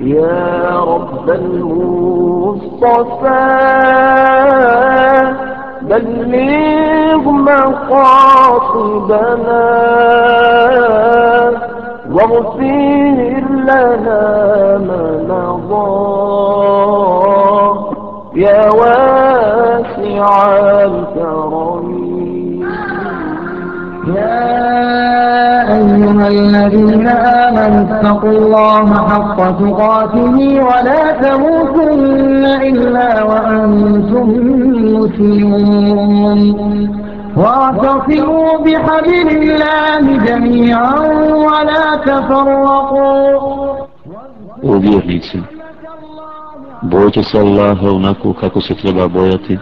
يا رب المصطفى بلغ مقاصدنا واغفر لنا ما مضى يا واسع الكرم. يا أيها الذين آمنوا اتقوا الله حق تقاته ولا تموتن إلا وأنتم مسلمون. واعتصموا بحبل الله جميعا ولا تفرقوا. O vjernici, bojte se Allaha onako kako se treba bojati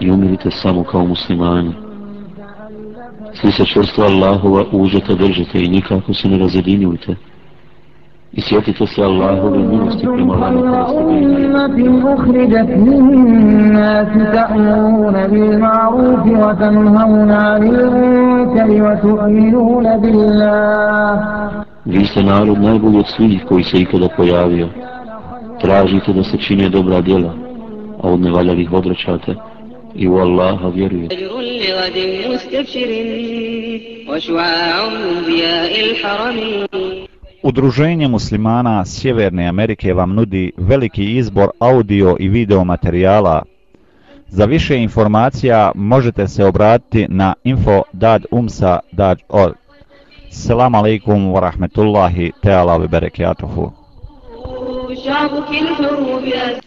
i umirite samo kao muslimani. Svi se čvrstvo Allahova užeta držite i nikako se ne razjedinjujte. I sjetite se Allahove milosti prema vama kada ste bili أخرجت للناس تأمرون بالمعروف وتنهون عن المنكر وتؤمنون بالله Vi ste narod najbolji od svih koji se ikada pojavio. Tražite da se čine dobra djela, a od nevaljalih odrećate i u Allaha vjerujete. أجر لغد مستبشر وشعاع من ضياء الحرم Udruženje muslimana Sjeverne Amerike vam nudi veliki izbor audio i video materijala. Za više informacija možete se obratiti na info.umsa.org. Selam alaikum wa rahmetullahi ta'ala wa barakatuhu. شعبك الحروب أسر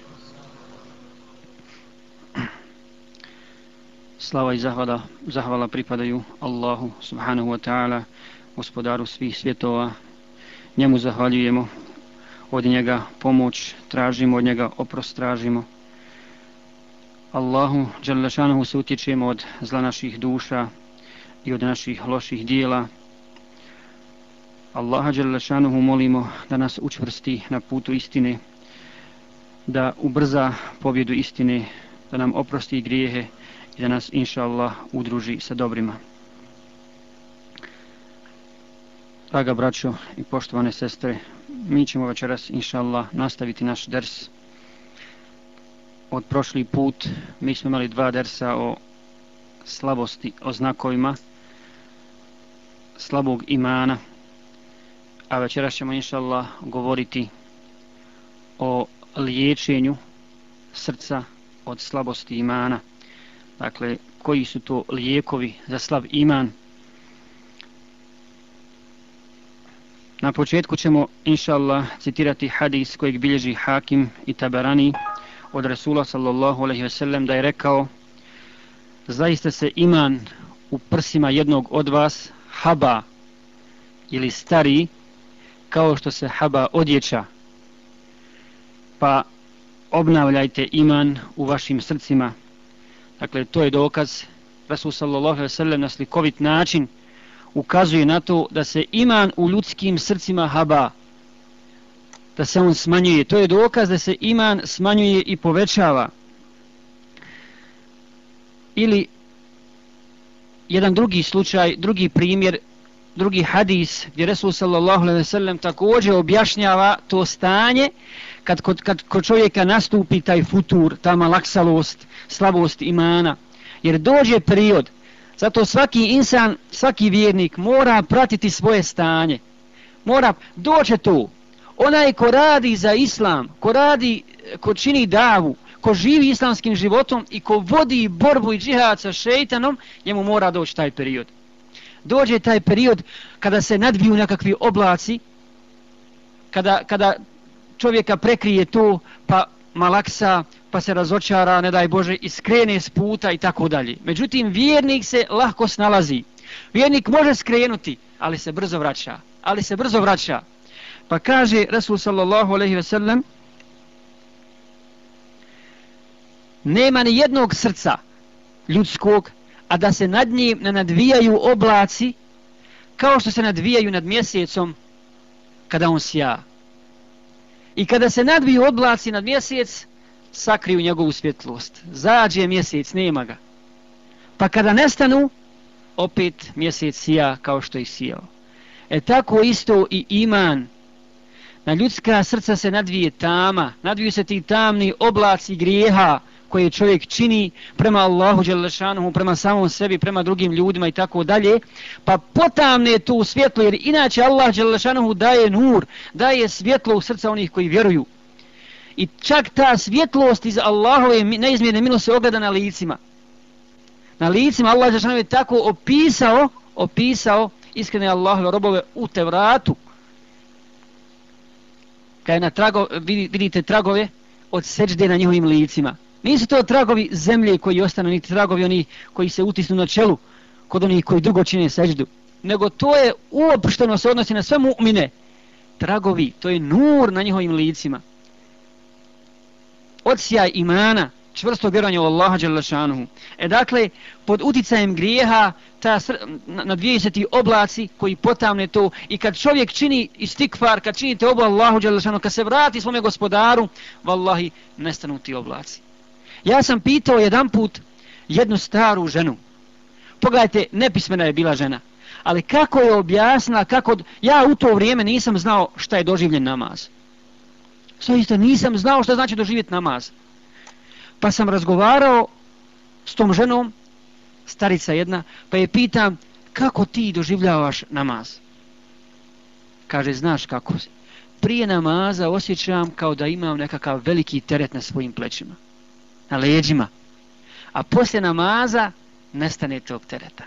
Slava i zahvala, zahvala pripadaju Allahu subhanahu wa ta'ala, gospodaru svih svjetova. Njemu zahvaljujemo, od njega pomoć tražimo, od njega oprost tražimo. Allahu dželešanuhu se utječemo od zla naših duša i od naših loših dijela. Allaha dželešanuhu molimo da nas učvrsti na putu istine, da ubrza pobjedu istine, da nam oprosti grijehe, i da nas inša Allah udruži sa dobrima. Draga braćo i poštovane sestre, mi ćemo večeras inša Allah nastaviti naš ders. Od prošli put mi smo imali dva dersa o slabosti, o znakovima slabog imana, a večeras ćemo inša Allah govoriti o liječenju srca od slabosti imana dakle, koji su to lijekovi za slav iman. Na početku ćemo, inša Allah, citirati hadis kojeg bilježi Hakim i Tabarani od Rasula sallallahu alaihi sellem da je rekao zaista se iman u prsima jednog od vas haba ili stari kao što se haba odjeća pa obnavljajte iman u vašim srcima Dakle, to je dokaz Rasul sallallahu alaihi sallam na slikovit način ukazuje na to da se iman u ljudskim srcima haba, da se on smanjuje. To je dokaz da se iman smanjuje i povećava. Ili jedan drugi slučaj, drugi primjer, drugi hadis gdje Resul sallallahu alaihi sallam također objašnjava to stanje kad kod, kad kod čovjeka nastupi taj futur, ta malaksalost, slabost imana. Jer dođe period, zato svaki insan, svaki vjernik mora pratiti svoje stanje. Mora, doće to. Onaj ko radi za islam, ko radi, ko čini davu, ko živi islamskim životom i ko vodi borbu i džihad sa šeitanom, njemu mora doći taj period. Dođe taj period kada se nadviju nekakvi oblaci, kada, kada čovjeka prekrije to, pa malaksa, pa se razočara, ne daj Bože, i skrene s puta i tako dalje. Međutim, vjernik se lahko snalazi. Vjernik može skrenuti, ali se brzo vraća. Ali se brzo vraća. Pa kaže Rasul sallallahu alaihi ve sellem, nema ni jednog srca, ljudskog, a da se nad njim ne nadvijaju oblaci kao što se nadvijaju nad mjesecom kada on sja. I kada se nadviju oblaci nad mjesec, sakriju njegovu svjetlost. Zađe mjesec, nema ga. Pa kada nestanu, opet mjesec sija kao što je sijao. E tako isto i iman. Na ljudska srca se nadvije tama, nadviju se ti tamni oblaci grijeha koje čovjek čini prema Allahu Đelešanuhu, prema samom sebi, prema drugim ljudima i tako dalje, pa potamne to u svjetlo, jer inače Allah Đelešanuhu daje nur, daje svjetlo u srca onih koji vjeruju. I čak ta svjetlost iz Allahove neizmjerne milosti se ogleda na licima. Na licima Allah Đelešanuhu je tako opisao, opisao iskrene Allahove robove u Tevratu. Kada na trago, vidite tragove od seđde na njihovim licima. Nisu to tragovi zemlje koji ostanu, niti tragovi oni koji se utisnu na čelu kod onih koji drugo čine seždu. Nego to je uopšteno se odnosi na sve mu'mine. Tragovi, to je nur na njihovim licima. Odsjaj imana, čvrsto vjerovanje u Allaha Đalešanuhu. E dakle, pod uticajem grijeha, ta sr nadvijesti oblaci koji potamne to i kad čovjek čini istikfar, kad čini te obu Allahu Đalešanuhu, kad se vrati svome gospodaru, vallahi, nestanu ti oblaci. Ja sam pitao jedan put jednu staru ženu. Pogledajte, nepismena je bila žena. Ali kako je objasnila, kako... Ja u to vrijeme nisam znao šta je doživljen namaz. Sve isto, nisam znao šta znači doživjeti namaz. Pa sam razgovarao s tom ženom, starica jedna, pa je pitam, kako ti doživljavaš namaz? Kaže, znaš kako si. Prije namaza osjećam kao da imam nekakav veliki teret na svojim plećima na leđima. A poslije namaza nestane tog tereta.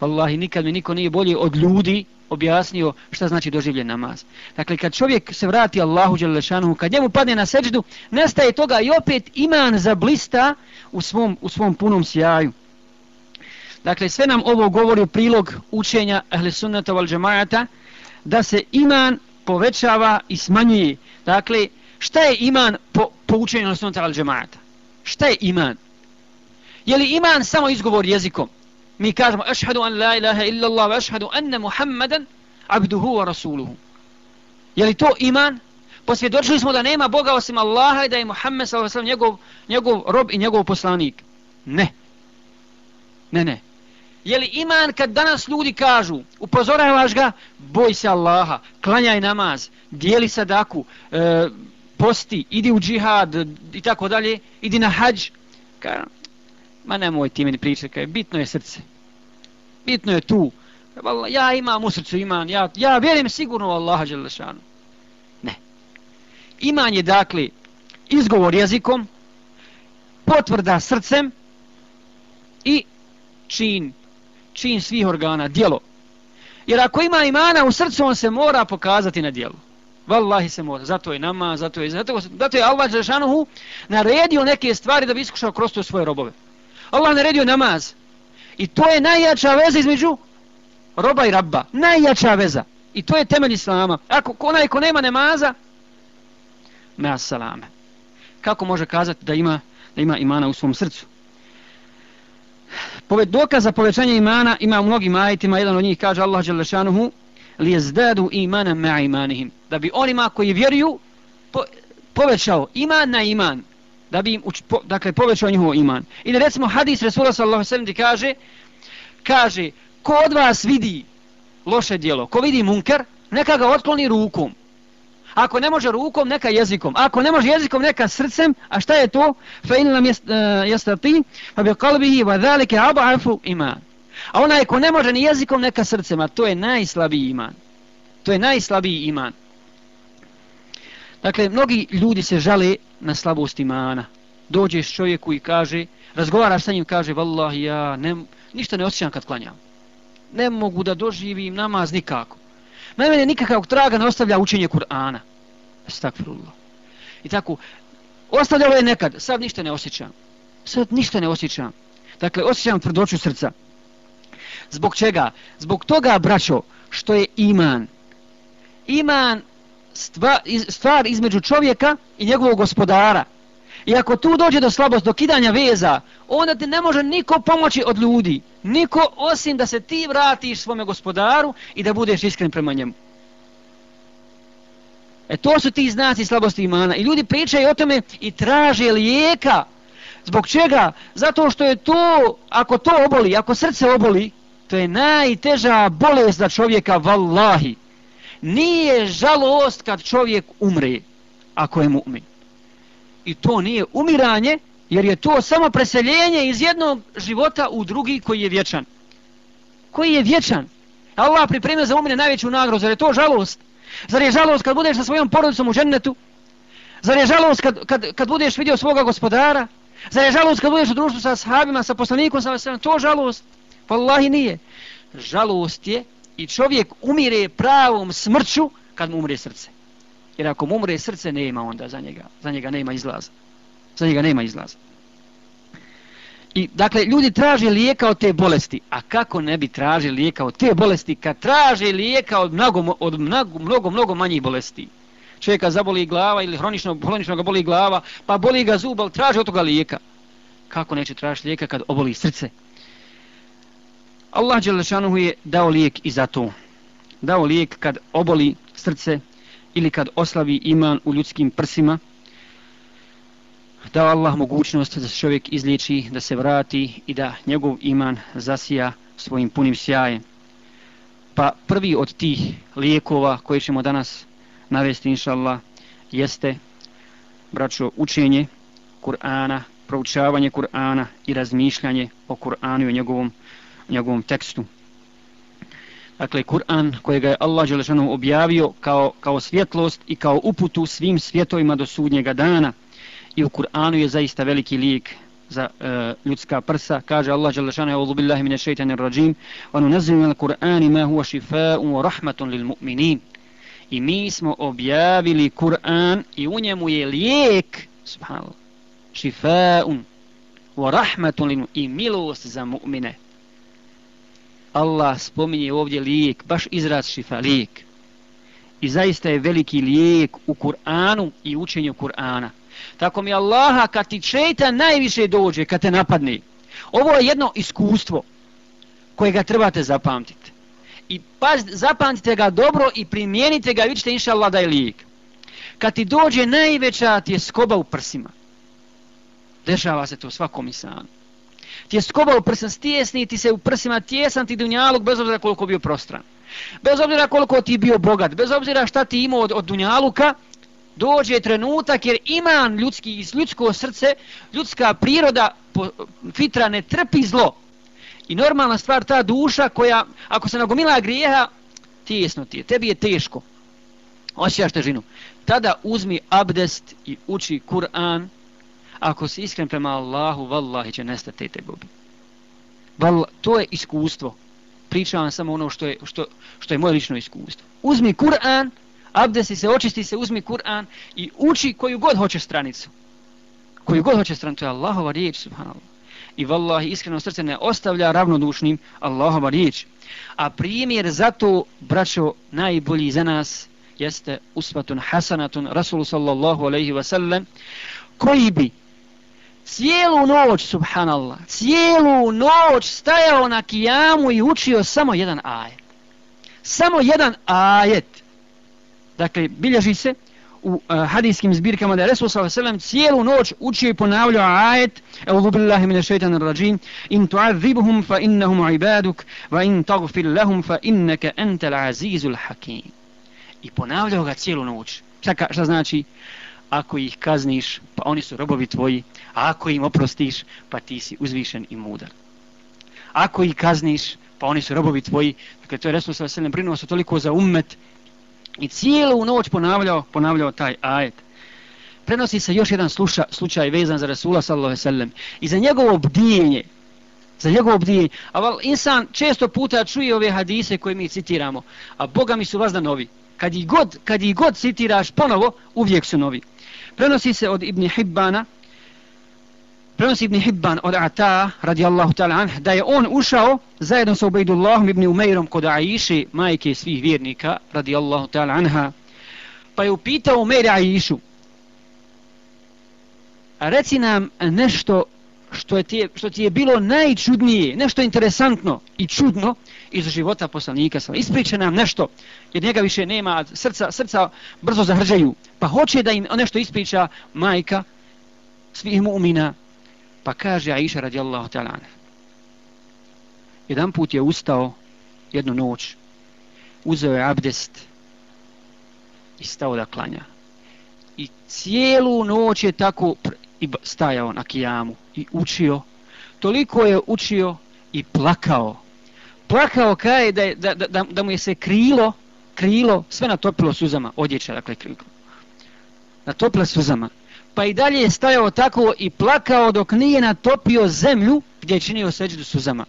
Wallahi, nikad mi niko nije bolje od ljudi objasnio šta znači doživljen namaz. Dakle, kad čovjek se vrati Allahu Đalešanuhu, kad njemu padne na seđdu, nestaje toga i opet iman za blista u svom, u svom punom sjaju. Dakle, sve nam ovo govori u prilog učenja Ahle Sunnata wal Džemajata, da se iman povećava i smanjuje. Dakle, šta je iman po, po učenju Ahle Sunnata wal Džemajata? Šta je iman? Je li iman samo izgovor jezikom? Mi kažemo ašhadu an la ilaha illa Allah wa ašhadu anna Muhammadan abduhu wa rasuluhu. Je li to iman? Posvjedočili smo da nema Boga osim Allaha i da je Muhammed sallallahu njegov, njegov rob i njegov poslanik. Ne. Ne, ne. Je li iman kad danas ljudi kažu, upozoravaš ga, boj se Allaha, klanjaj namaz, dijeli sadaku, e, posti, idi u džihad i tako dalje, idi na hađ. Ka, ma nemoj ti meni pričati, kaj, bitno je srce. Bitno je tu. Ja imam u srcu iman, ja, ja vjerujem sigurno u Allaha Đelešanu. Ne. Iman je dakle izgovor jezikom, potvrda srcem i čin, čin svih organa, dijelo. Jer ako ima imana u srcu, on se mora pokazati na dijelu. Wallahi se mora. Zato je nama, zato je, zato, zato je Allah Žešanuhu naredio neke stvari da bi iskušao kroz to svoje robove. Allah naredio namaz. I to je najjača veza između roba i rabba. Najjača veza. I to je temelj Islama. Ako onaj ko nema namaza, me salame. Kako može kazati da ima, da ima imana u svom srcu? Poved dokaz za povećanje imana ima u mnogim ajitima. Jedan od njih kaže Allah Žešanuhu li jezdadu imana ma imanihim. Da bi onima koji vjeruju po, povećao iman na iman. Da bi im uč, po, dakle, povećao njihov iman. I da recimo hadis Resula sallahu sallam ti kaže kaže ko od vas vidi loše dijelo, ko vidi munker, neka ga otkloni rukom. Ako ne može rukom, neka jezikom. Ako ne može jezikom, neka srcem. A šta je to? Fa in lam jastati, eh, fa bi kalbihi wa dhalike aba'afu iman. A onaj ko ne može ni jezikom, neka srcem, a to je najslabiji iman. To je najslabiji iman. Dakle, mnogi ljudi se žale na slabost imana. Dođeš čovjeku i kaže, razgovaraš sa njim, kaže, vallahi, ja ne, ništa ne osjećam kad klanjam. Ne mogu da doživim namaz nikako. Na mene nikakav traga ne ostavlja učenje Kur'ana. Stakfirullah. I tako, ostavljalo je nekad, sad ništa ne osjećam. Sad ništa ne osjećam. Dakle, osjećam tvrdoću srca. Zbog čega? Zbog toga, braćo, što je iman. Iman stvar između čovjeka i njegovog gospodara. I ako tu dođe do slabost, do kidanja veza, onda ti ne može niko pomoći od ljudi. Niko osim da se ti vratiš svome gospodaru i da budeš iskren prema njemu. E to su ti znaci slabosti imana. I ljudi pričaju o tome i traže lijeka. Zbog čega? Zato što je to, ako to oboli, ako srce oboli, što je najteža bolest za čovjeka, vallahi. Nije žalost kad čovjek umre, ako je mu'min. I to nije umiranje, jer je to samo preseljenje iz jednog života u drugi koji je vječan. Koji je vječan. Allah pripremio za umire najveću nagrodu, zar je to žalost? Zar je žalost kad budeš sa svojom porodicom u džennetu? Zar je žalost kad, kad, kad budeš vidio svoga gospodara? Zar je žalost kad budeš u društvu sa sahabima, sa poslanikom, sa sve, to žalost? Wallahi nije. Žalost je i čovjek umire pravom smrću kad mu umre srce. Jer ako mu umre srce, nema onda za njega. Za njega nema izlaza. Za njega nema izlaza. I dakle, ljudi traže lijeka od te bolesti. A kako ne bi traže lijeka od te bolesti kad traže lijeka od mnogo, od mnogo, mnogo, mnogo manjih bolesti? Čovjeka zaboli glava ili hronično, hronično ga boli glava, pa boli ga zub, ali traže od toga lijeka. Kako neće tražiti lijeka kad oboli srce? Allah Đelešanuhu je dao lijek i za to. Dao lijek kad oboli srce ili kad oslavi iman u ljudskim prsima, dao Allah mogućnost da se čovjek izliječi, da se vrati i da njegov iman zasija svojim punim sjajem. Pa prvi od tih lijekova koje ćemo danas navesti, inša Allah, jeste, braćo, učenje Kur'ana, proučavanje Kur'ana i razmišljanje o Kur'anu i o njegovom, njegovom tekstu. Dakle, Kur'an kojega je Allah Đelešanu objavio kao, kao svjetlost i kao uputu svim svjetovima do sudnjega dana – i u Kur'anu je zaista veliki lijek za uh, ljudska prsa. Kaže Allah Đalešana, A'udhu billahi mine šeitanir rajim, wa nunazzilu min al-Qur'ani ma huwa shifaa'un wa rahmatun lil mu'minin. I mi smo objavili Kur'an i u njemu je lijek, subhanallah, shifaa'un wa rahmatun lil i milost za mu'mine. Allah spominje ovdje lijek, baš izraz šifa, lijek. I zaista je veliki lijek u Kur'anu i učenju Kur'ana. Tako mi Allaha kad ti šeitan najviše dođe, kad te napadne. Ovo je jedno iskustvo koje ga trebate zapamtiti. I paz, zapamtite ga dobro i primijenite ga, vidite inša Allah da je lijek. Kad ti dođe najveća ti je skoba u prsima. Dešava se to svakom insanu. Ti je skoba u stjesni ti se u prsima, tjesan ti dunjalog bez obzira koliko bio prostran. Bez obzira koliko ti bio bogat, bez obzira šta ti imao od, od dunjaluka, dođe trenutak jer iman ljudski iz ljudsko srce, ljudska priroda po, fitra ne trpi zlo. I normalna stvar ta duša koja, ako se nagomila grijeha, tijesno ti je, tebi je teško. Osjećaš težinu. Tada uzmi abdest i uči Kur'an. Ako si iskren prema Allahu, vallahi će nestati te gobi. Val, to je iskustvo. Pričam vam samo ono što je, što, što je moje lično iskustvo. Uzmi Kur'an, abdesi se, očisti se, uzmi Kur'an i uči koju god hoće stranicu. Koju god hoće stranicu, to je Allahova riječ, subhanallah. I vallahi, iskreno srce ne ostavlja ravnodušnim Allahova riječ. A primjer za to, braćo, najbolji za nas jeste usvatun hasanatun Rasulu sallallahu alaihi wa sallam, koji bi cijelu noć, subhanallah, cijelu noć stajao na kijamu i učio samo jedan ajet. Samo jedan ajet. Dakle, bilježi se u uh, hadijskim zbirkama da je Resul s.a.v. cijelu noć učio i ponavljao ajet Eudhu billahi mine šeitan rajim In tu'adhibuhum fa innahum ibaduk Va in tagfir lahum fa innaka entel azizul hakim I ponavljao ga cijelu noć Šta, šta znači? Ako ih kazniš, pa oni su robovi tvoji A ako im oprostiš, pa ti si uzvišen i mudar Ako ih kazniš, pa oni su robovi tvoji Dakle, to je Resul s.a.v. brinuo se toliko za ummet i cijelu noć ponavljao, ponavljao taj ajet. Prenosi se još jedan sluša, slučaj vezan za Resula sallallahu alejhi ve sellem i za njegovo bdijenje. Za njegovo bdijenje. A val, insan često puta čuje ove hadise koje mi citiramo, a Boga mi su vazda novi. Kad ih god, kad ih god citiraš ponovo, uvijek su novi. Prenosi se od Ibn Hibbana, prenosi Ibn Hibban od Ata radijallahu ta'ala anh, da je on ušao zajedno sa Ubejdullahom ibn Umeirom kod Aiši, majke svih vjernika radijallahu ta'ala anha, pa je upitao Umeir Aišu, a reci nam nešto što, je ti, što ti je bilo najčudnije, nešto interesantno i čudno iz života poslanika. Ispričaj nam nešto, jer njega više nema, srca, srca brzo zahrđaju. Pa hoće da im nešto ispriča majka svih mu'mina. Pa kaže Aisha radijallahu ta'ala. Jedan put je ustao jednu noć, uzeo je abdest i stao da klanja. I cijelu noć je tako i stajao na kijamu i učio. Toliko je učio i plakao. Plakao kaj da, da, da, da mu je se krilo, krilo, sve natopilo suzama, odjeća, dakle, krilo. Natopila suzama. Pa i dalje je stajao tako i plakao dok nije natopio zemlju gdje je činio seđu suzama.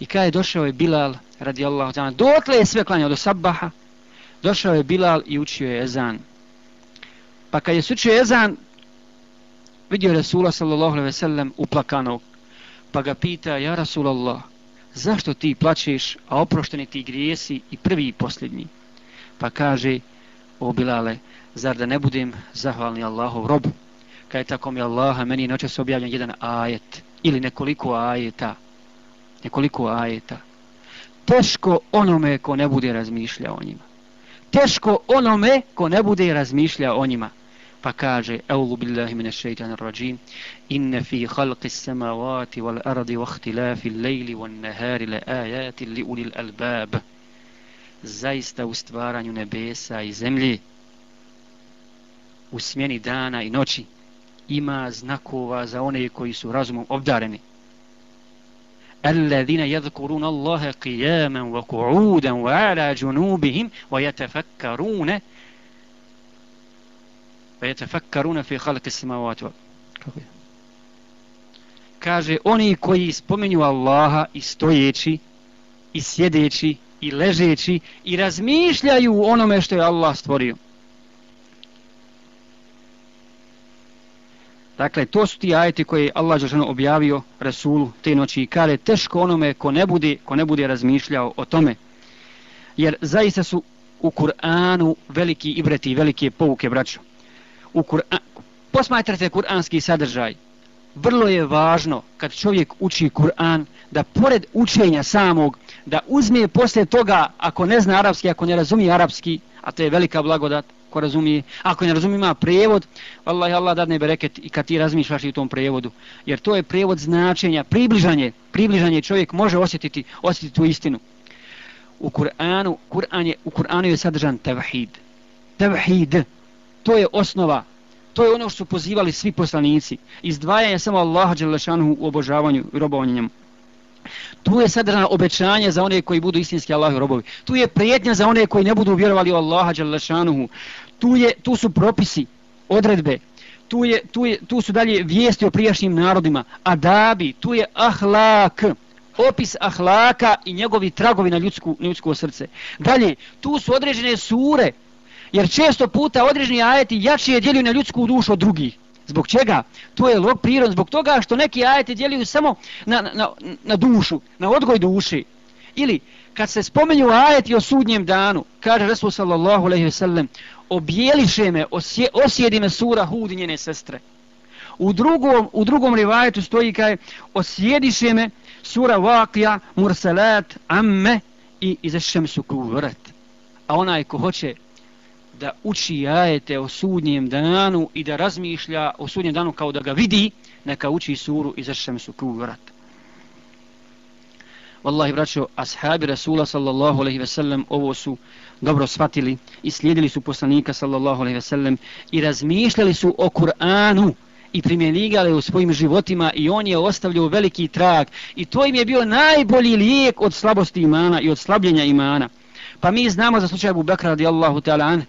I kada je došao je Bilal, radi Allah, dokle je sve klanjao do sabaha, došao je Bilal i učio je ezan. Pa kad je sučio ezan, vidio je sallallahu alaihi ve sellem uplakanog. Pa ga pita, ja Rasulallah, zašto ti plačeš, a oprošteni ti grijesi i prvi i posljednji? Pa kaže, o Bilale, zar da ne budem zahvalni Allahov robu? Kad je tako mi Allaha, meni je noćas objavljen jedan ajet, ili nekoliko ajeta, nekoliko ajeta. Teško onome ko ne bude razmišljao o njima. Teško onome ko ne bude razmišljao o njima. Pa kaže, Eulu billahi mine šeitan rajim, inne fi halqi samavati wal ardi wa ihtilafi lejli wa nehari le ajati li ulil albab. Zaista u stvaranju nebesa i zemlji, u smjeni dana i noći, ima znakova za one koji su razumom obdareni. الذين يذكرون الله قياما وقعودا وعلى جنوبهم ويتفكرون ويتفكرون في خلق السماوات kaže oni koji spomenju Allaha i stojeći i sjedeći i ležeći i razmišljaju onome što je Allah stvorio Dakle, to su ti ajeti koje je Allah Žešano objavio Rasulu te noći i kare teško onome ko ne bude, ko ne bude razmišljao o tome. Jer zaista su u Kur'anu veliki ibreti i velike pouke, braćo. U Kur'an, posmatrate kur'anski sadržaj. Vrlo je važno kad čovjek uči Kur'an da pored učenja samog, da uzme posle toga, ako ne zna arapski, ako ne razumije arapski, a to je velika blagodat, ko razumije, ako ne razumije ima prevod, vallahi Allah dadne bereket i kad ti razmišljaš i u tom prevodu, jer to je prevod značenja, približanje, približanje čovjek može osjetiti, osjetiti tu istinu. U Kur'anu, Kur'an je, u Kur'anu je sadržan tevhid. Tevhid, to je osnova, to je ono što su pozivali svi poslanici. Izdvajanje samo Allaha Đelešanu u obožavanju i robovanju njemu. Tu je sadržano obećanje za one koji budu istinski Allahi robovi. Tu je prijetnja za one koji ne budu vjerovali u Allaha Đalešanuhu. Tu, je, tu su propisi, odredbe. Tu, je, tu, je, tu su dalje vijesti o prijašnjim narodima. Adabi, tu je ahlak. Opis ahlaka i njegovi tragovi na, ljudsku, na ljudsko srce. Dalje, tu su određene sure. Jer često puta određeni ajeti jače djeluju na ljudsku dušu od drugih. Zbog čega? To je log prirod. Zbog toga što neki ajeti djeluju samo na, na, na dušu, na odgoj duši. Ili kad se spomenju ajeti o sudnjem danu, kaže Resul sallallahu alaihi ve sellem, objeliše me, osje, osjedi me sura Hud njene sestre. U drugom, u drugom rivajetu stoji kaj osjediše me sura Vakija, Mursalat, Amme i izešem su kuvret. A onaj ko hoće da uči ajete o sudnjem danu i da razmišlja o sudnjem danu kao da ga vidi, neka uči suru i zašem su kuvrat. Wallahi, braćo, ashabi Rasula sallallahu alaihi ve sellem ovo su dobro shvatili i slijedili su poslanika sallallahu alaihi ve sellem i razmišljali su o Kur'anu i primjenjivali u svojim životima i on je ostavljao veliki trag i to im je bio najbolji lijek od slabosti imana i od slabljenja imana. Pa mi znamo za slučaj Abu Bakra radijallahu ta'ala an,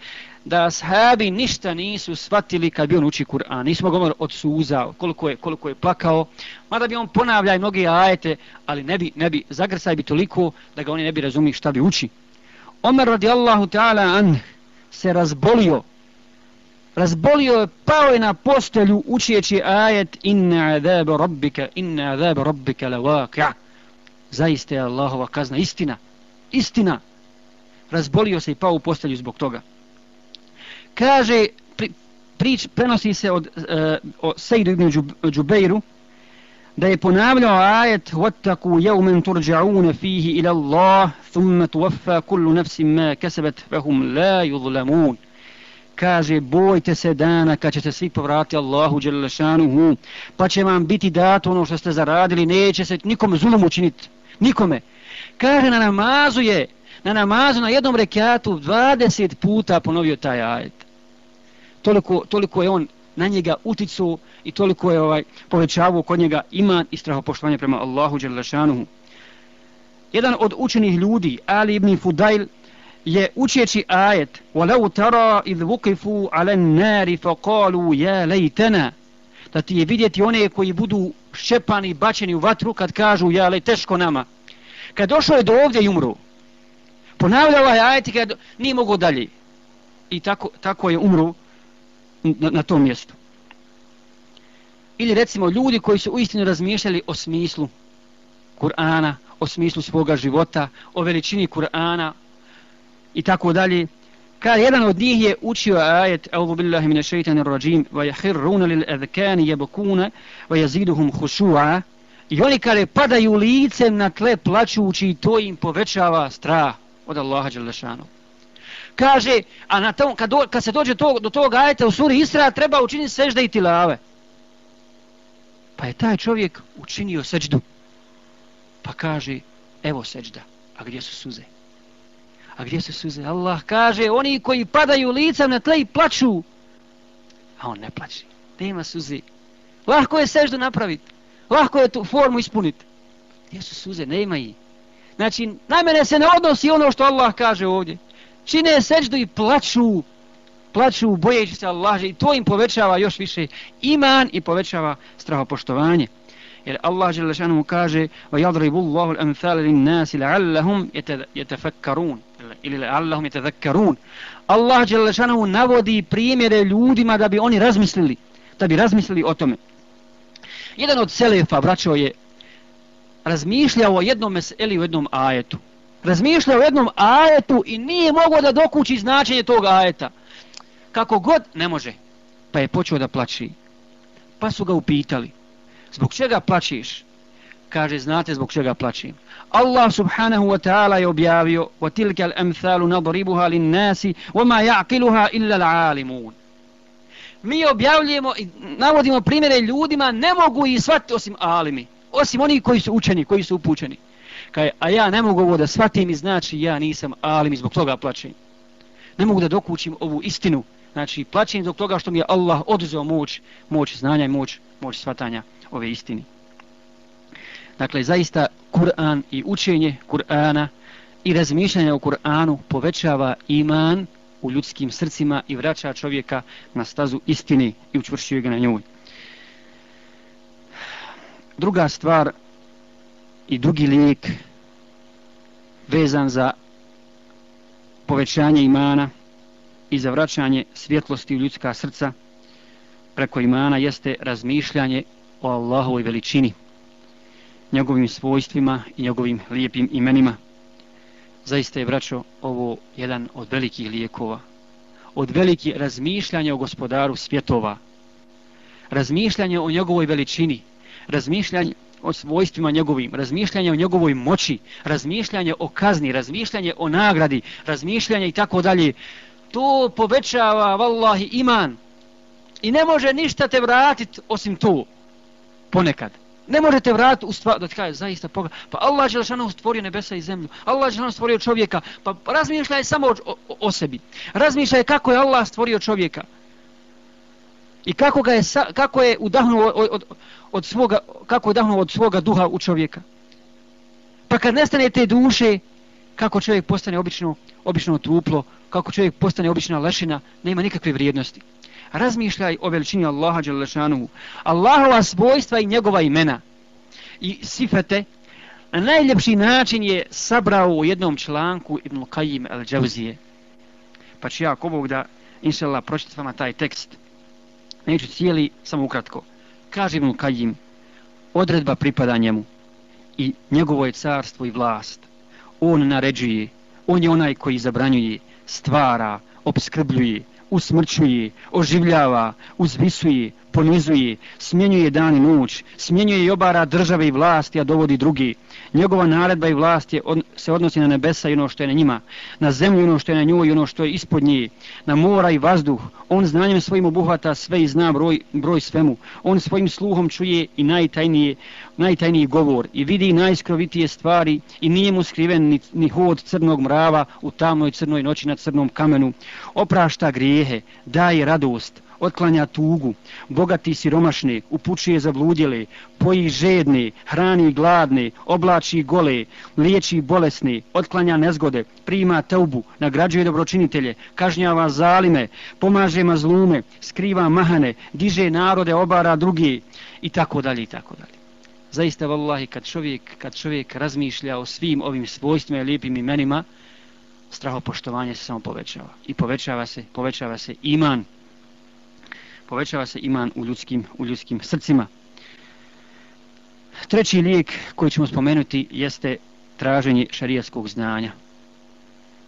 da ashabi ništa nisu shvatili kad bi on uči Kur'an. Nismo govorili od suza, koliko je, koliko je plakao. Mada bi on ponavljao mnoge ajete, ali ne bi, ne bi, zagrsaj bi toliko da ga oni ne bi razumili šta bi uči. Omer radijallahu ta'ala an se razbolio. Razbolio je, pao je na postelju učijeći ajet inna azabe rabbika, inna azabe rabbika la waqi'a. Zaiste je Allahova kazna, istina, istina razbolio se i pao u postelju zbog toga. Kaže, pri, prič, prenosi se od uh, o Sejdu ibn Džubeiru da je ponavljao ajet وَتَّقُوا يَوْمًا تُرْجَعُونَ فِيهِ إِلَى اللَّهِ ثُمَّ تُوَفَّى كُلُّ نَفْسٍ مَا كَسَبَتْ فَهُمْ لَا يُظْلَمُونَ kaže bojte se dana kad ćete svi povrati Allahu Đelešanuhu pa će vam biti dato ono što ste zaradili neće se nikome zulom učiniti nikome kaže na namazu je na namazu na jednom rekiatu 20 puta ponovio taj ajet toliko, toliko je on na njega uticu i toliko je ovaj povećavao kod njega iman i strahopoštovanje prema Allahu Đelešanuhu jedan od učenih ljudi Ali ibn Fudail je učeći ajet وَلَوْ تَرَا إِذْ وُقِفُوا عَلَى النَّارِ فَقَالُوا يَا لَيْتَنَا da ti je vidjeti one koji budu ščepani, bačeni u vatru kad kažu ja, ale teško nama. Kad došao je do ovdje i umru, ponavljao ovaj ajet i kad nije mogu dalje. I tako, tako je umru na, na tom mjestu. Ili recimo ljudi koji su uistinu razmišljali o smislu Kur'ana, o smislu svoga života, o veličini Kur'ana, i tako dalje. Kad jedan od njih je učio ajet Euzu billahi minash šeitanir rajim va jahirruna lil adhkani yabkuna va yaziduhum khushu'a i oni kada padaju licem na tle plačući to im povećava strah od Allaha Đelešanu. Kaže, a na tom, kad, do, kad se dođe to, do tog ajeta u suri Isra, treba učiniti sežde i tilave. Pa je taj čovjek učinio seđdu. Pa kaže, evo seđda, a gdje su suze? A gdje su suze? Allah kaže, oni koji padaju licem na tle i plaču. A on ne plače. Nema suze. Lahko je seždu napraviti. Lahko je tu formu ispuniti. Gdje su suze? Nema ih. Znači, na mene se ne odnosi ono što Allah kaže ovdje. Čine seždu i plaču. Plaču, bojeći se Allah. I to im povećava još više iman i povećava strahopoštovanje. Jer Allah Đelešanu kaže وَيَضْرِبُ اللَّهُ الْأَمْثَالِ لِلنَّاسِ لَعَلَّهُمْ يَتَفَكَّرُونَ ili Allahum yatadhakkarun. Allah dželle šanu navodi primjere ljudima da bi oni razmislili, da bi razmislili o tome. Jedan od selefa braćo je razmišljao o jednom meseli u jednom ajetu. Razmišljao o jednom ajetu i nije mogao da dokući značenje tog ajeta. Kako god ne može. Pa je počeo da plači. Pa su ga upitali. Zbog čega plačiš? Kaže, znate zbog čega plačim. Allah subhanahu wa ta'ala je objavio وَتِلْكَ الْأَمْثَالُ نَضْرِبُهَا لِلنَّاسِ وَمَا يَعْقِلُهَا إِلَّا الْعَالِمُونَ Mi objavljujemo i navodimo primjere ljudima, ne mogu ih shvatiti osim alimi, osim oni koji su učeni, koji su upućeni. Kaj, a ja ne mogu ovo da shvatim i znači ja nisam alim i zbog toga plaćem. Ne mogu da dokućim ovu istinu, znači plaćem zbog toga što mi je Allah oduzeo moć, moć znanja i moć, moć shvatanja ove istine. Dakle, zaista Kur'an i učenje Kur'ana i razmišljanje o Kur'anu povećava iman u ljudskim srcima i vraća čovjeka na stazu istine i učvršćuje ga na njoj. Druga stvar i drugi lijek vezan za povećanje imana i za vraćanje svjetlosti u ljudska srca preko imana jeste razmišljanje o Allahovoj veličini njegovim svojstvima i njegovim lijepim imenima. Zaista je, braćo, ovo jedan od velikih lijekova, od velikih razmišljanja o gospodaru svjetova, razmišljanje o njegovoj veličini, razmišljanje o svojstvima njegovim, razmišljanje o njegovoj moći, razmišljanje o kazni, razmišljanje o nagradi, razmišljanje i tako dalje. To povećava, vallahi, iman. I ne može ništa te vratiti osim to, ponekad. Ne možete vratiti u stvar, da ti kaže, zaista pogled. Pa Allah je lešano stvorio nebesa i zemlju. Allah je lešano stvorio čovjeka. Pa razmišljaj samo o, o, o sebi. Razmišljaj kako je Allah stvorio čovjeka. I kako ga je, kako je udahnuo od, od, od svoga, kako je udahnuo od svoga duha u čovjeka. Pa kad nestane te duše, kako čovjek postane obično, obično truplo, kako čovjek postane obična lešina, nema nikakve vrijednosti razmišljaj o veličini Allaha Đalešanu, Allahova svojstva i njegova imena i sifete, na najljepši način je sabrao u jednom članku Ibn Qajim al-đavzije. Pa ću ja, ako Bog da, inša Allah, pročiti vama taj tekst. Neću cijeli, samo ukratko. Kaže Ibn Kajim, odredba pripada njemu i njegovo je carstvo i vlast. On naređuje, on je onaj koji zabranjuje, stvara, obskrbljuje, usmrćuje, oživljava, uzvisuje, ponizuje, smjenjuje dan i noć, smjenjuje i obara države i vlasti, a dovodi drugi. Njegova naredba i vlast je, od, se odnosi na nebesa i ono što je na njima, na zemlju ono što je na njoj i ono što je ispod nje, na mora i vazduh. On znanjem svojim obuhvata sve i zna broj, broj svemu. On svojim sluhom čuje i najtajnije, najtajniji govor i vidi najskrovitije stvari i nije mu skriven ni, ni hod crnog mrava u tamnoj crnoj noći na crnom kamenu. Oprašta grijehe, daje radost, otklanja tugu, bogati siromašne, upućuje zabludjele, poji žedne, hrani gladne, oblači gole, liječi bolesne, otklanja nezgode, prima teubu, nagrađuje dobročinitelje, kažnjava zalime, pomaže mazlume, skriva mahane, diže narode, obara drugi i tako dalje i tako dalje. Zaista, vallahi, kad čovjek, kad čovjek razmišlja o svim ovim svojstvima i lijepim imenima, strahopoštovanje se samo povećava. I povećava se, povećava se iman povećava se iman u ljudskim, u ljudskim srcima. Treći lijek koji ćemo spomenuti jeste traženje šarijaskog znanja.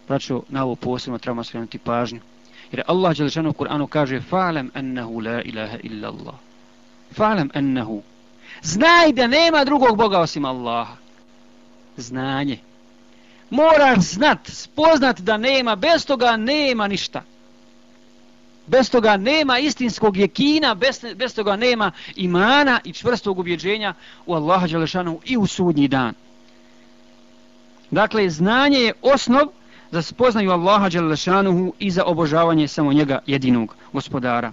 Praću na ovo posebno trebamo skrenuti pažnju. Jer Allah Đelešanu u Kur'anu kaže Fa'lam ennehu la ilaha illa Allah. Fa'lam ennehu. Znaj da nema drugog Boga osim Allaha. Znanje. Moraš znat, spoznat da nema, bez toga nema ništa. Bez toga nema istinskog jekina, bez, bez toga nema imana i čvrstog ubjeđenja u Allaha Đelešanu i u sudnji dan. Dakle, znanje je osnov za spoznaju Allaha Đelešanuhu i za obožavanje samo njega jedinog gospodara.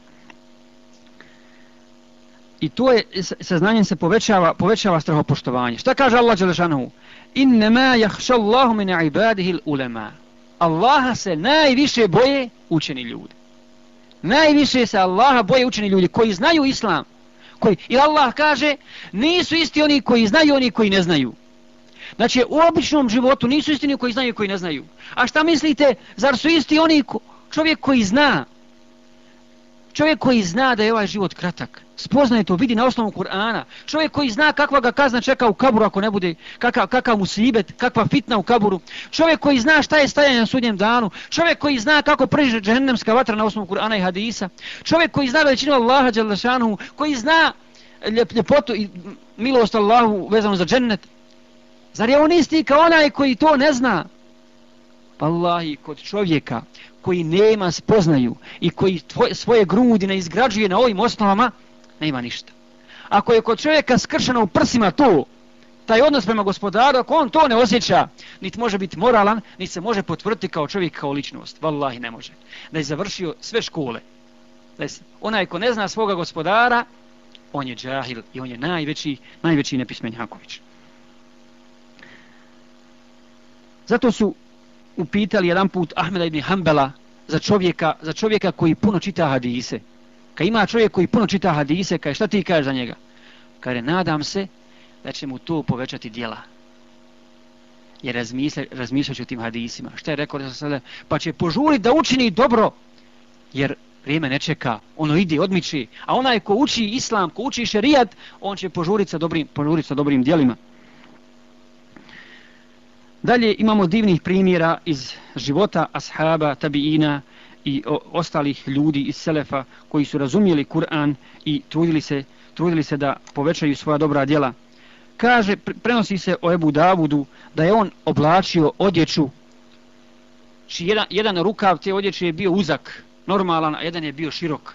I to je, sa znanjem se povećava, povećava strahopoštovanje. Šta kaže Allah Đelešanuhu? Innama jahša Allahu min ibadihi ulema. Allaha se najviše boje učeni ljudi. Najviše se Allaha boje učeni ljudi koji znaju islam. Koji, I Allah kaže, nisu isti oni koji znaju, oni koji ne znaju. Znači, u običnom životu nisu isti oni koji znaju i koji ne znaju. A šta mislite, zar su isti oni ko, čovjek koji zna? Čovjek koji zna da je ovaj život kratak spoznaje to, vidi na osnovu Kur'ana. Čovjek koji zna kakva ga kazna čeka u kaburu ako ne bude, kakav, kakav mu sibet, kakva fitna u kaburu. Čovjek koji zna šta je stajanje na sudnjem danu. Čovjek koji zna kako priže džehennemska vatra na osnovu Kur'ana i hadisa. Čovjek koji zna veličinu Allaha Đalešanuhu, koji zna ljep, ljepotu i milost Allahu vezano za džennet. Zar je on isti kao onaj koji to ne zna? Allahi, kod čovjeka koji nema spoznaju i koji tvoj, svoje grudi ne izgrađuje na ovim osnovama, nema ništa. Ako je kod čovjeka skršeno u prsima to, taj odnos prema gospodaru, ako on to ne osjeća, niti može biti moralan, niti se može potvrditi kao čovjek, kao ličnost. Wallahi ne može. Da je završio sve škole. Da je, onaj ko ne zna svoga gospodara, on je džahil i on je najveći, najveći nepismenjaković. Zato su upitali jedan put Ahmeda ibn Hanbala za čovjeka, za čovjeka koji puno čita hadise. Kad ima čovjek koji puno čita hadise, kaj šta ti kažeš za njega? Kaže, nadam se da će mu to povećati djela. Jer razmišlja, razmišljaću o tim hadisima. Šta je rekao da sada? Pa će požuriti da učini dobro. Jer vrijeme ne čeka. Ono ide, odmiči. A onaj ko uči islam, ko uči šerijat, on će požuriti sa dobrim, požuriti sa dobrim djelima. Dalje imamo divnih primjera iz života ashaba, tabiina, i o, ostalih ljudi iz Selefa koji su razumijeli Kur'an i trudili se, trudili se da povećaju svoja dobra djela. Kaže, prenosi se o Ebu Davudu da je on oblačio odjeću či jedan, jedan rukav te odjeće je bio uzak, normalan, a jedan je bio širok.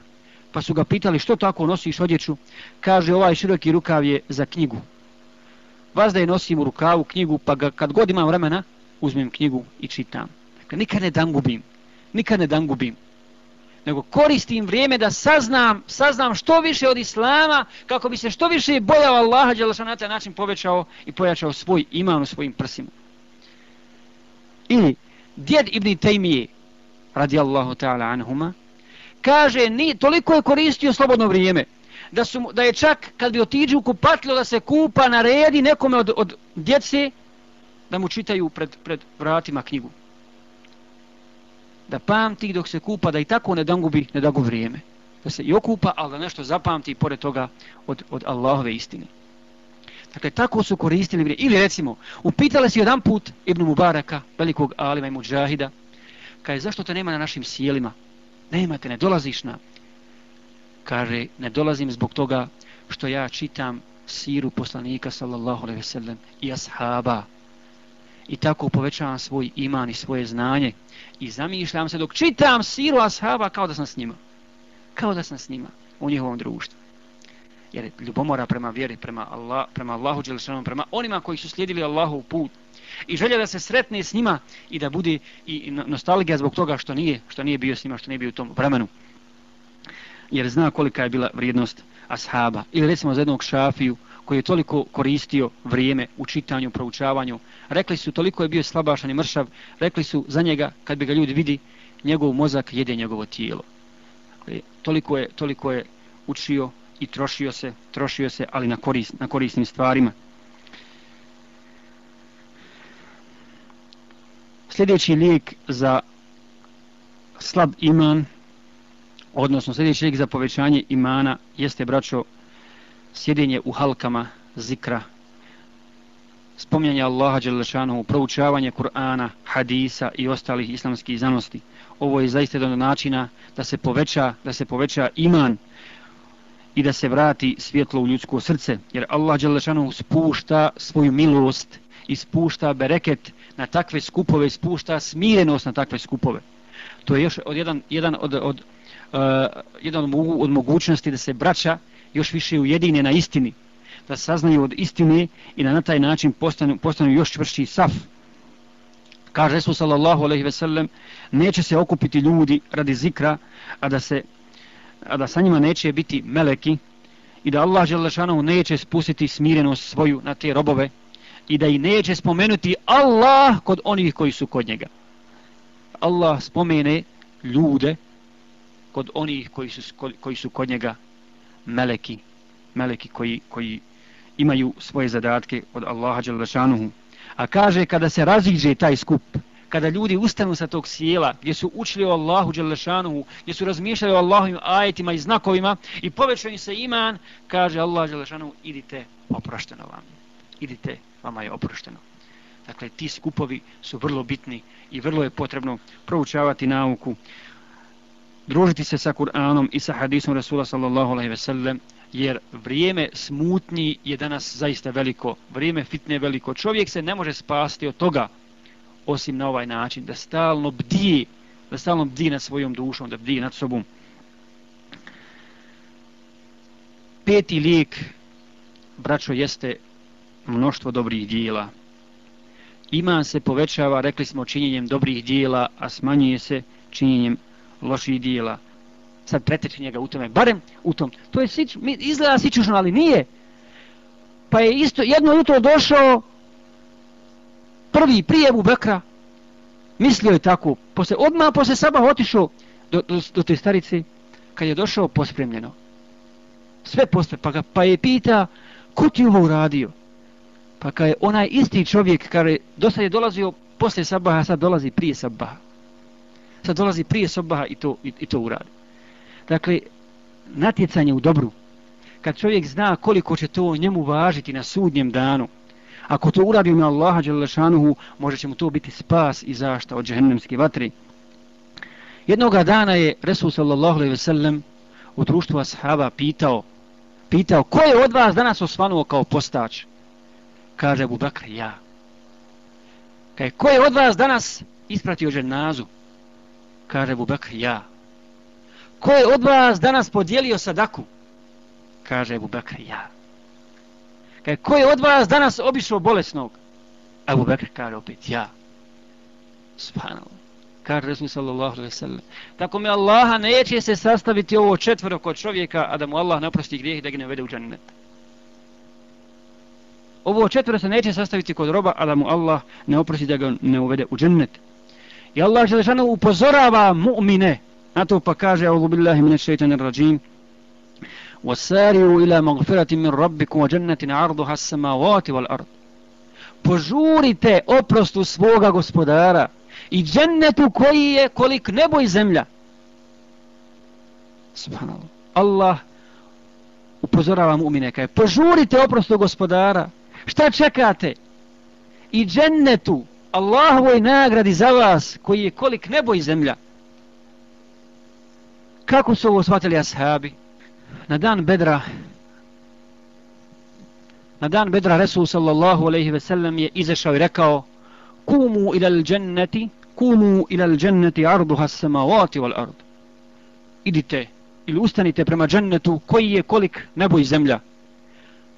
Pa su ga pitali što tako nosiš odjeću? Kaže, ovaj široki rukav je za knjigu. Vas da je nosim u rukavu knjigu, pa ga, kad god imam vremena, uzmem knjigu i čitam. Dakle, nikad ne dangubim. gubim nikad ne dan gubim. Nego koristim vrijeme da saznam, saznam što više od Islama, kako bi se što više bojao Allaha, Đelešan na taj način povećao i pojačao svoj iman u svojim prsima. Ili, djed Ibn Taymiye, radijallahu ta'ala anhuma, kaže, ni, toliko je koristio slobodno vrijeme, da, su, da je čak, kad bi otiđu u kupatlo da se kupa, naredi nekome od, od djece, da mu čitaju pred, pred vratima knjigu da pamti dok se kupa, da i tako ne dangubi, ne dagu vrijeme. Da se i okupa, ali da nešto zapamti pored toga od, od Allahove istine. Dakle, tako su koristili vrijeme. Ili recimo, upitala si jedan put Ibn Mubaraka, velikog alima i muđahida, kaže, zašto te nema na našim sjelima? Nema te, ne dolaziš na. Kaže, ne dolazim zbog toga što ja čitam siru poslanika sallallahu alaihi sellem i ashaba. I tako povećavam svoj iman i svoje znanje. I zamišljam se dok čitam siru ashaba kao da sam s njima. Kao da sam s njima u njihovom društvu. Jer ljubomora prema vjeri, prema, Allah, prema Allahu Đelešanom, prema onima koji su slijedili Allahov put. I želja da se sretne s njima i da bude i nostalgija zbog toga što nije, što nije bio s njima, što nije bio u tom vremenu. Jer zna kolika je bila vrijednost ashaba. Ili recimo za jednog šafiju koji je toliko koristio vrijeme u čitanju, proučavanju. Rekli su toliko je bio slabašan i mršav. Rekli su za njega kad bi ga ljudi vidi njegov mozak jede njegovo tijelo. Dakle, toliko je, toliko je učio i trošio se, trošio se, ali na, korist, na korisnim stvarima. Sljedeći lijek za slab iman, odnosno sljedeći lijek za povećanje imana, jeste, braćo, sjedinje u halkama zikra, spominjanje Allaha Đelešanohu, proučavanje Kur'ana, hadisa i ostalih islamskih znanosti. Ovo je zaista jedan načina da se poveća, da se poveća iman i da se vrati svjetlo u ljudsko srce. Jer Allah Đelešanohu spušta svoju milost i spušta bereket na takve skupove, spušta smirenost na takve skupove. To je još od jedan, jedan od, od, uh, jedan od, od mogućnosti da se braća još više ujedine na istini, da saznaju od istine i da na taj način postanu, postanu još čvršći saf. Kaže Resul sallallahu alaihi ve sellem, neće se okupiti ljudi radi zikra, a da, se, a da sa njima neće biti meleki i da Allah želešanohu neće spustiti smirenost svoju na te robove i da i neće spomenuti Allah kod onih koji su kod njega. Allah spomene ljude kod onih koji su, koji su kod njega meleki, meleki koji, koji imaju svoje zadatke od Allaha Đalešanuhu. A kaže kada se raziđe taj skup, kada ljudi ustanu sa tog sjela gdje su učili o Allahu Đalešanuhu, gdje su razmišljali o Allahovim ajetima i znakovima i povećaju se iman, kaže Allah Đalešanuhu, idite, oprošteno vam. Idite, vama je oprošteno. Dakle, ti skupovi su vrlo bitni i vrlo je potrebno proučavati nauku, družiti se sa Kur'anom i sa hadisom Rasula sallallahu alaihi ve sellem, jer vrijeme smutnji je danas zaista veliko, vrijeme fitne veliko. Čovjek se ne može spasti od toga, osim na ovaj način, da stalno bdije, da stalno bdije nad svojom dušom, da bdije nad sobom. Peti lijek, braćo, jeste mnoštvo dobrih dijela. Iman se povećava, rekli smo, činjenjem dobrih dijela, a smanjuje se činjenjem loših dijela. Sad preteče njega u tome, barem u tom. To je sič, izgleda sičušno, ali nije. Pa je isto jedno jutro došao prvi prije u Bekra. Mislio je tako. Posle, odmah posle sabah otišao do, do, do te starice. Kad je došao pospremljeno. Sve posle. Pa, ga, pa je pita ko ti ovo uradio? Pa kad je onaj isti čovjek kada je dosta je dolazio posle sabaha, sad dolazi prije sabaha sad dolazi prije sobaha i to, i, i to uradi. Dakle, natjecanje u dobru, kad čovjek zna koliko će to njemu važiti na sudnjem danu, ako to uradi u Allaha Đelešanuhu, može će mu to biti spas i zašta od džehennemske vatre. Jednoga dana je Resul sallallahu alaihi ve sellem u društvu ashaba pitao, pitao, ko je od vas danas osvanuo kao postač? Kaže Abu Bakr, ja. Kaj, ko je od vas danas ispratio ženazu? Kaže Abu ja. Ko je od vas danas podijelio sadaku? Kaže Abu ja. Kaže, ko je od vas danas obišao bolesnog? Abu Bekr kaže opet, ja. Subhanallah. Kaže Resul sallallahu alaihi sallam. Tako mi Allaha neće se sastaviti ovo četvoro kod čovjeka, a da mu Allah naprosti grijeh da ga ne uvede u džanet. Ovo četvoro se neće sastaviti kod roba, a da mu Allah ne oprosti da ga ne uvede u džennet. I Allah Želešanu upozorava mu'mine. Na to pa kaže, Aulu billahi mine šeitanir rajim, وَسَارِعُوا إِلَى مَغْفِرَةٍ مِنْ رَبِّكُمْ وَجَنَّةٍ عَرْضُهَا السَّمَاوَاتِ وَالْأَرْضِ Požurite oprostu svoga gospodara i džennetu koji je kolik nebo i zemlja. Subhanallah. Allah upozorava mu'mine kaj požurite oprostu gospodara. Šta čekate? I džennetu Allahovoj nagradi za vas koji je kolik nebo i zemlja. Kako su ovo shvatili ashabi? Na dan Bedra Na dan Bedra Resul sallallahu alaihi ve sellem je izašao i rekao Kumu ila l-đenneti Kumu ila l-đenneti arduha samavati wal ard Idite ili ustanite prema džennetu koji je kolik nebo i zemlja.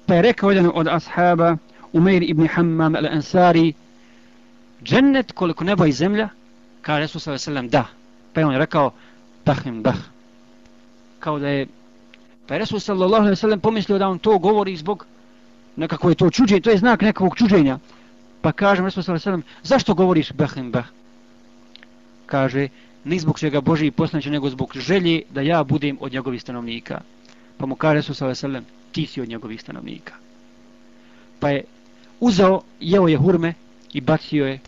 Pa je rekao jedan od ashaba Umeir ibn Hammam al-Ansari džennet koliko nebo i zemlja kaže Resul sallallahu alaihi da. Pa je on rekao tahim dah. Kao da je pa je Resul sallallahu alaihi sallam pomislio da on to govori zbog nekako je to čuđenje, to je znak nekakvog čuđenja. Pa kaže Resul sallallahu alaihi zašto govoriš bahim bah? Kaže ni zbog čega Boži poslanče, nego zbog želje da ja budem od njegovih stanovnika. Pa mu kaže Resul sallallahu alaihi ti si od njegovih stanovnika. Pa je uzao, jeo je hurme i bacio je,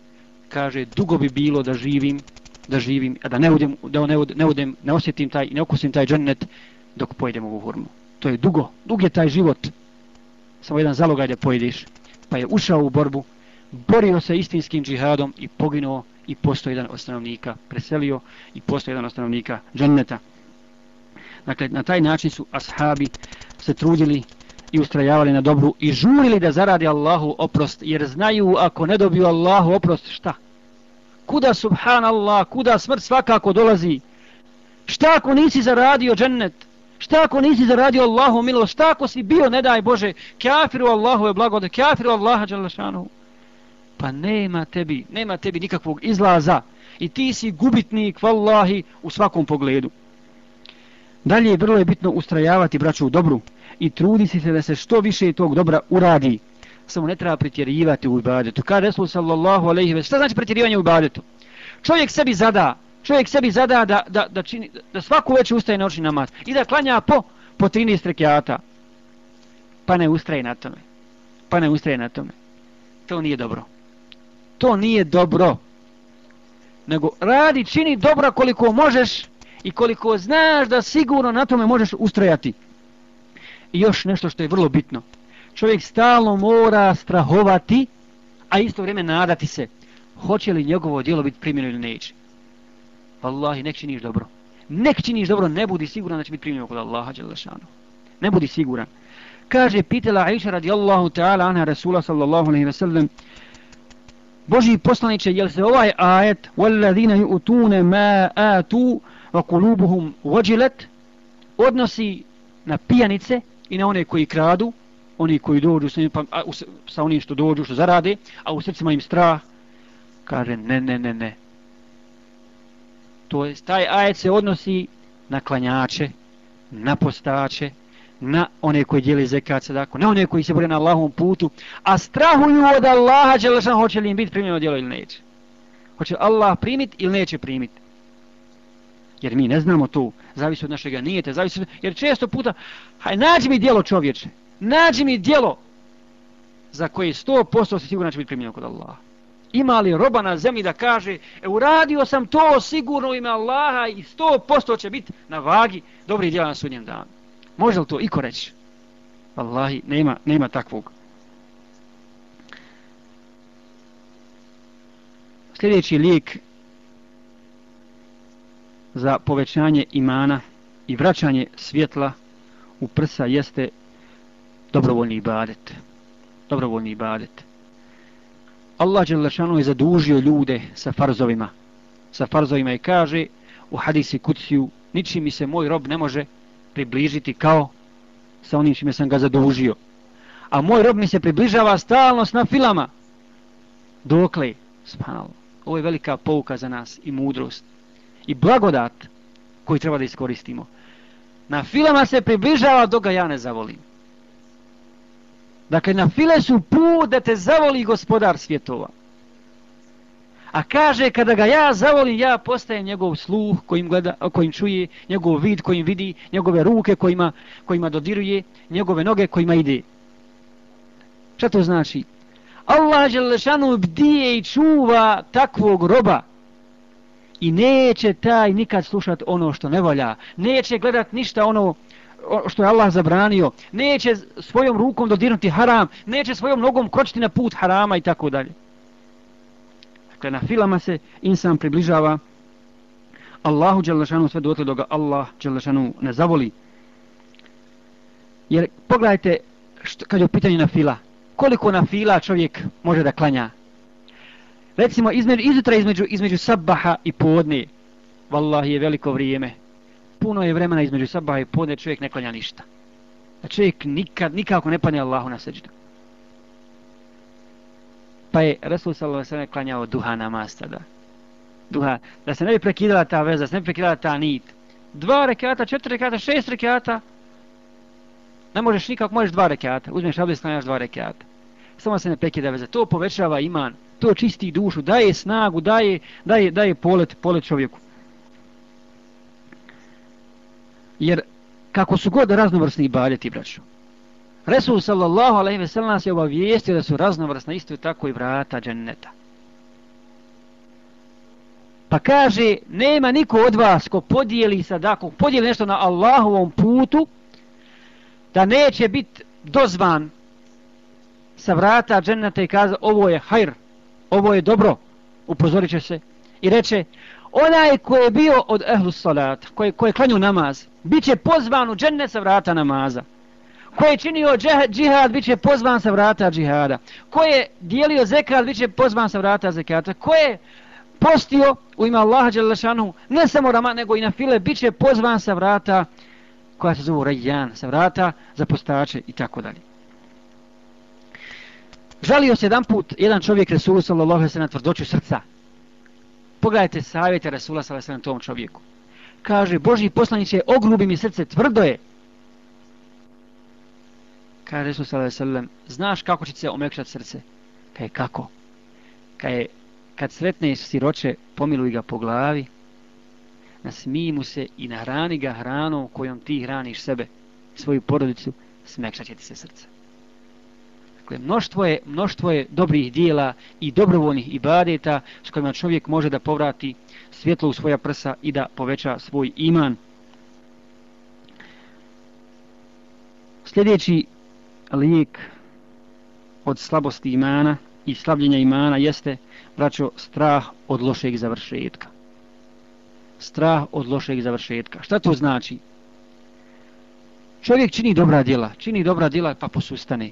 kaže, dugo bi bilo da živim, da živim, a da ne odem, da ne udem, ne, odem, ne osjetim taj, ne okusim taj džennet dok pojedem ovu hurmu. To je dugo, dug je taj život. Samo jedan zalogaj da pojedeš. Pa je ušao u borbu, borio se istinskim džihadom i poginuo i postoji jedan od stanovnika, preselio i postoji jedan od stanovnika dženneta. Dakle, na taj način su ashabi se trudili i ustrajavali na dobru i žurili da zaradi Allahu oprost, jer znaju ako ne dobiju Allahu oprost, šta? Kuda subhanallah, kuda smrt svakako dolazi? Šta ako nisi zaradio džennet? Šta ako nisi zaradio Allahu milost? Šta ako si bio, ne daj Bože, kafiru Allahu je blagode, kafiru Allaha dželašanu? Pa nema tebi, nema tebi nikakvog izlaza i ti si gubitnik, vallahi, u svakom pogledu. Dalje, vrlo je bitno ustrajavati braću u dobru i trudi se da se što više tog dobra uradi. Samo ne treba pretjerivati u ibadetu. Kada Resul sallallahu alaihi ve šta znači pretjerivanje u ibadetu? Čovjek sebi zada, čovjek sebi zada da, da, da, čini, da svaku večer ustaje na oči namaz i da klanja po, po 13 rekiata. Pa ne ustraje na tome. Pa ne ustraje na tome. To nije dobro. To nije dobro. Nego radi, čini dobro koliko možeš i koliko znaš da sigurno na tome možeš ustrajati. I još nešto što je vrlo bitno. Čovjek stalno mora strahovati, a isto vrijeme nadati se. Hoće li njegovo djelo biti primjeno ili neće? Wallahi, nek činiš dobro. Nek činiš dobro, ne budi siguran da će biti primjeno kod Allaha. Đelešanu. Ne budi siguran. Kaže, pitala Aisha radijallahu ta'ala anha Rasula sallallahu alaihi wa sallam, Boži poslaniče, jel se ovaj ajet وَالَّذِينَ يُؤْتُونَ مَا آتُوا وَقُلُوبُهُمْ وَجِلَتْ odnosi na pijanice i na one koji kradu, oni koji dođu sa, pa, a, u, sa onim što dođu, što zarade, a u srcima im strah, kaže ne, ne, ne, ne. To je, taj ajet se odnosi na klanjače, na postače, na one koji dijeli zekat sadako, na one koji se bore na Allahom putu, a strahuju od Allaha, Đelešan, hoće li im biti primljeno djelo ili neće. Hoće Allah primiti ili neće primiti. Jer mi ne znamo to, zavisi od našega nijete, zavisi od... Jer često puta, haj, nađi mi dijelo čovječe, nađi mi dijelo za koje sto posto se sigurno će biti primljeno kod Allaha. Ima li roba na zemlji da kaže, e, uradio sam to sigurno ime Allaha i sto posto će biti na vagi dobri djela na sudnjem danu. Može li to iko reći? Allahi, nema, nema takvog. Sljedeći lijek za povećanje imana i vraćanje svjetla u prsa jeste dobrovoljni ibadet. Dobrovoljni ibadet. Allah Đelešanu je zadužio ljude sa farzovima. Sa farzovima i kaže u hadisi kuciju ničim mi se moj rob ne može približiti kao sa onim čime sam ga zadužio. A moj rob mi se približava stalno s nafilama. Dokle? Spanalo. Ovo je velika pouka za nas i mudrost. I blagodat koji treba da iskoristimo. Na filama se približava dok ga ja ne zavolim. Dakle, na file su put da te zavoli gospodar svjetova. A kaže, kada ga ja zavolim, ja postajem njegov sluh kojim, gleda, kojim čuje, njegov vid kojim vidi, njegove ruke kojima, kojima dodiruje, njegove noge kojima ide. Šta to znači? Allah Želešanu bdije i čuva takvog roba i neće taj nikad slušat ono što ne volja. Neće gledat ništa ono što je Allah zabranio. Neće svojom rukom dodirnuti haram. Neće svojom nogom kročiti na put harama i tako dalje. Dakle, na filama se insan približava Allahu Đelešanu sve dotle do ga Allah Đelešanu ne zavoli. Jer pogledajte što, kad je u pitanju na fila, koliko na fila čovjek može da klanja. Recimo između, izutra između, između sabaha i podne, vallahi je veliko vrijeme. Puno je vremena između sabaha i podne, čovjek ne klanja ništa. A čovjek nikad, nikako ne padne Allahu na seđu. Pa je Resul sallallahu alejhi ve klanjao duha namaz tada. Duha, da se ne bi prekidala ta veza, da se ne bi prekidala ta nit. Dva rekata, četiri rekata, šest rekata. Ne možeš nikako, možeš dva rekata. Uzmeš abdest, klanjaš dva rekata. Samo se ne prekida veza. To povećava iman, to čisti dušu, daje snagu, daje, daje, daje polet, polet čovjeku. Jer kako su god raznovrsni ibadeti, braćo, Resul sallallahu alaihi ve sellem nas je obavijestio da su raznovrsna isto tako i vrata dženneta. Pa kaže, nema niko od vas ko podijeli sadaku, podijeli nešto na Allahovom putu, da neće biti dozvan sa vrata dženneta i kaže, ovo je hajr, ovo je dobro, upozorit će se. I reče, onaj ko je bio od ehlu salata, koji, je, ko je klanju namaz, bit će pozvan u džennet sa vrata namaza ko je činio džihad, bit će pozvan sa vrata džihada. Ko je dijelio zekat, bit će pozvan sa vrata zekata. Ko je postio u ime Allaha Đelešanu, ne samo Rama, nego i na file, bit će pozvan sa vrata koja se zove Rajan, sa vrata za postače i tako dalje. Žalio se jedan put jedan čovjek Resulu sallallahu alaihi na tvrdoću srca. Pogledajte savjete Resula sallallahu alaihi tom čovjeku. Kaže, Boži poslaniće, ogrubi mi srce, tvrdo je kaže Resul sallallahu alejhi znaš kako će se omekšati srce? Kaj kako? Kaj kad sretneš siroče, pomiluj ga po glavi, nasmij mu se i nahrani ga hranom kojom ti hraniš sebe, svoju porodicu, smekšat će ti se srce. Dakle, mnoštvo je, mnoštvo je dobrih dijela i dobrovoljnih ibadeta s kojima čovjek može da povrati svjetlo u svoja prsa i da poveća svoj iman. Sljedeći lijek od slabosti imana i slabljenja imana jeste, braćo, strah od lošeg završetka. Strah od lošeg završetka. Šta to znači? Čovjek čini dobra djela, čini dobra djela pa posustane.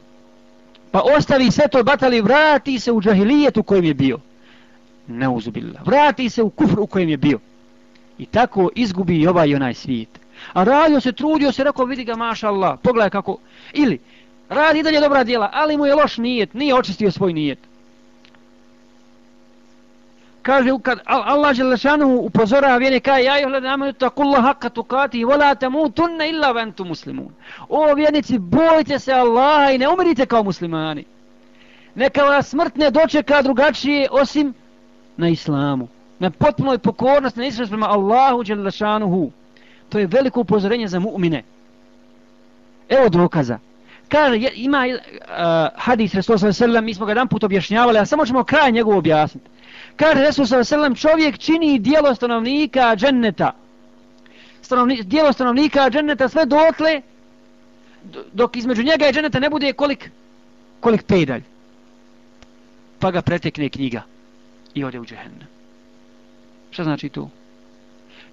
Pa ostavi sve to batali, vrati se u džahilijet u kojem je bio. Neuzubila. Vrati se u kufr u kojem je bio. I tako izgubi i ovaj i onaj svijet. A radio se, trudio se, rekao, vidi ga, maša Allah, pogledaj kako. Ili, radi dalje dobra djela, ali mu je loš nijet, nije očistio svoj nijet. Kaže, kad Allah Želešanu upozorava vjene, kaže ja joj hledam, takullah haqqa tukati, vola tamutunna illa ventu muslimun. O vjernici, bojte se Allaha i ne umirite kao muslimani. Neka vas smrt ne dočeka drugačije osim na islamu. Na potpunoj pokornosti, na islamu prema Allahu Želešanuhu. To je veliko upozorenje za mu'mine. Evo dokaza kaže, ima uh, hadis Resul sallam, mi smo ga jedan put objašnjavali, a samo ćemo kraj njegov objasniti. Kaže Resul sallam, čovjek čini dijelo stanovnika dženneta. Stanovni, dijelo stanovnika dženneta sve dotle, dok između njega i dženneta ne bude kolik, kolik pedalj. Pa ga pretekne knjiga i ode u džehennem. Šta znači to?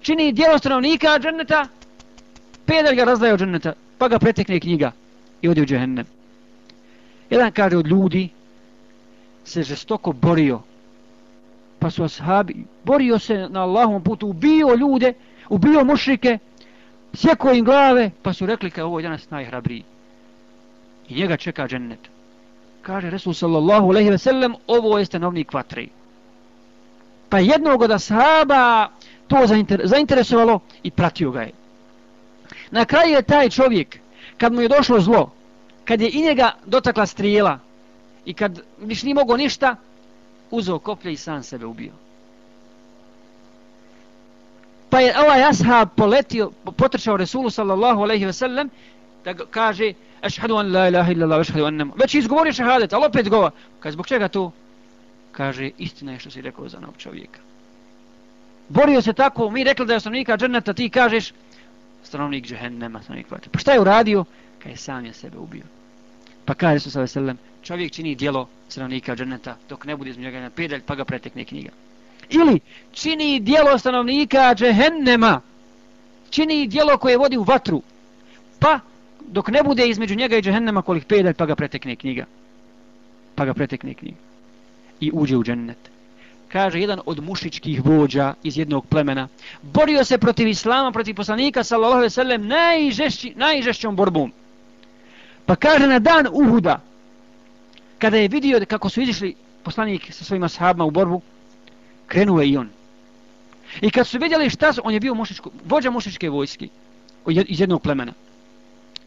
Čini dijelo stanovnika dženneta, pedalj ga razdaje od dženneta, pa ga pretekne knjiga i ode u džehennem. Jedan kaže od ljudi se žestoko borio. Pa su ashabi, borio se na Allahom putu, ubio ljude, ubio mušrike, sjeko im glave, pa su rekli kao ovo je danas najhrabriji. I njega čeka džennet. Kaže Resul sallallahu aleyhi ve sellem, ovo je stanovnik vatri. Pa jednog od ashaba to zainter zainteresovalo i pratio ga je. Na kraju je taj čovjek, kad mu je došlo zlo, kad je i njega dotakla strijela i kad više nije mogao ništa, uzeo koplje i sam sebe ubio. Pa je ovaj ashab poletio, potrčao Resulu sallallahu alaihi ve sellem da kaže ašhadu an la ilaha illallah, ašhadu an nemo. Već izgovorio šahadet, ali opet gova. Kaže, zbog čega to? Kaže, istina je što si rekao za novog čovjeka. Borio se tako, mi rekli da je stanovnika džerneta, ti kažeš stanovnik džehennema, stanovnik vatre. Pa šta je uradio? Kaj sam je sebe ubio. Pa kaže su sallallahu alejhi čovjek čini djelo stanovnika dženeta dok ne bude između njega pedalj pa ga pretekne knjiga. Ili čini dijelo stanovnika džehennema, čini dijelo koje vodi u vatru, pa dok ne bude između njega i džehennema kolik pedalj, pa ga pretekne knjiga. Pa ga pretekne knjiga. I uđe u džennet. Kaže jedan od mušičkih vođa iz jednog plemena, borio se protiv islama, protiv poslanika, sallallahu alaihi sallam, najžešći, najžešćom borbom. Pa kaže na dan Uhuda, kada je vidio kako su izišli poslanik sa svojima sahabima u borbu, krenuo je i on. I kad su vidjeli šta su, on je bio mušičko, vođa mušičke vojske iz jednog plemena.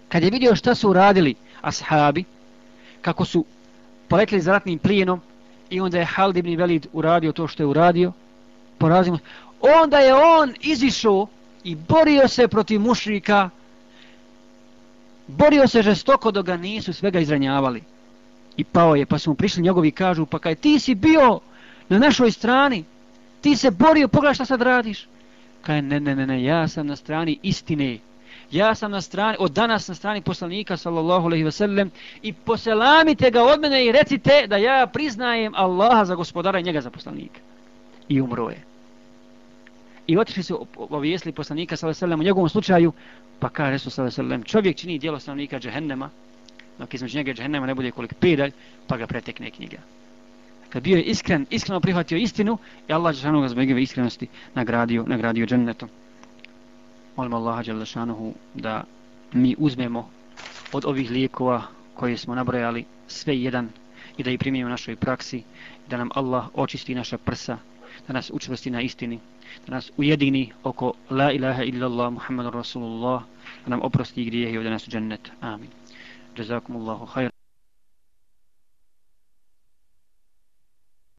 Kad je vidio šta su uradili ashabi, kako su poletili za ratnim plijenom, i onda je Halid ibn Velid uradio to što je uradio, porazimo, onda je on izišao i borio se protiv mušrika, borio se žestoko dok ga nisu svega izranjavali. I pao je, pa su mu prišli njegovi i kažu, pa kaj ti si bio na našoj strani, ti se borio, pogledaj šta sad radiš. Kaj ne, ne, ne, ne, ja sam na strani istine. Ja sam na strani, od danas na strani poslanika, sallallahu alaihi ve sellem, i poselamite ga od mene i recite da ja priznajem Allaha za gospodara i njega za poslanika. I umro je. I otišli su ovijesli poslanika, sallallahu alaihi ve sellem, u njegovom slučaju, pa kaže Resul sallallahu alaihi ve sellem, čovjek čini djelo stanovnika džehennema, dok između njega džehennema ne bude kolik pedalj, pa ga pretekne knjiga kad bio je iskren, iskreno prihvatio istinu i Allah Đelešanu ga zbog njegove iskrenosti nagradio, nagradio džennetom. Molim Allaha Đelešanu da mi uzmemo od ovih lijekova koje smo nabrojali sve jedan i da ih primijemo u našoj praksi, da nam Allah očisti naša prsa, da nas učvrsti na istini, da nas ujedini oko La ilaha illallah Muhammadur Rasulullah, da nam oprosti grijehe i da nas u džennet. Amin. Jazakumullahu khair.